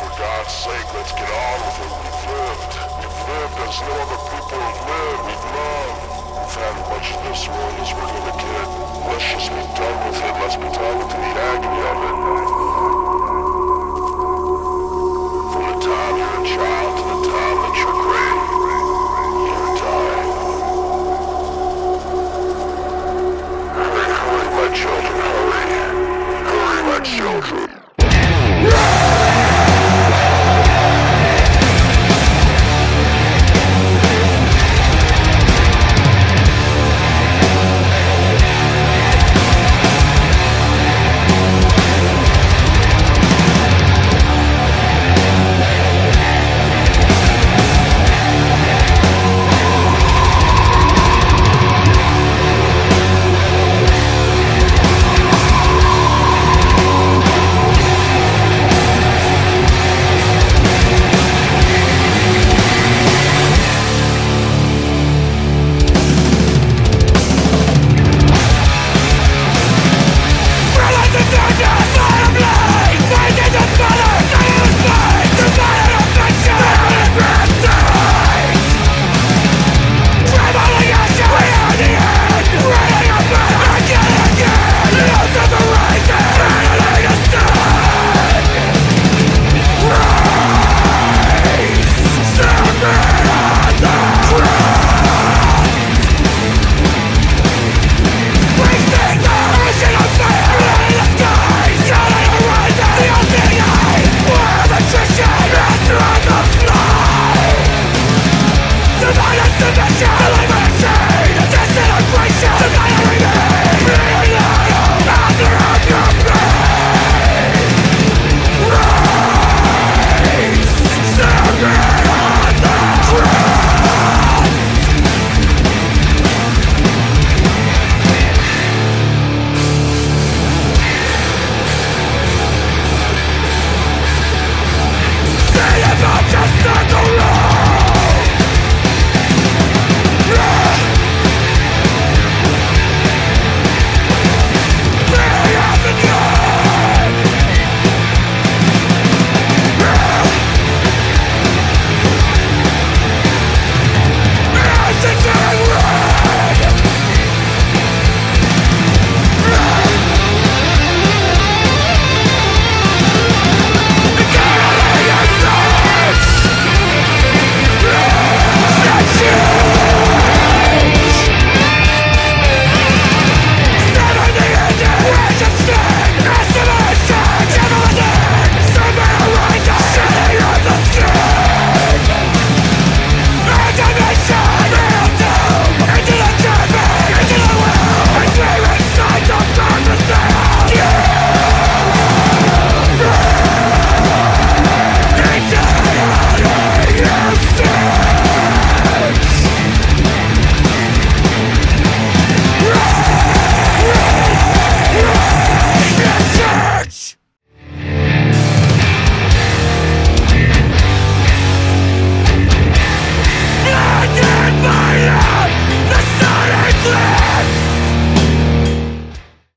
For God's sake, let's get on with it. We've lived. We've lived as no other people have lived.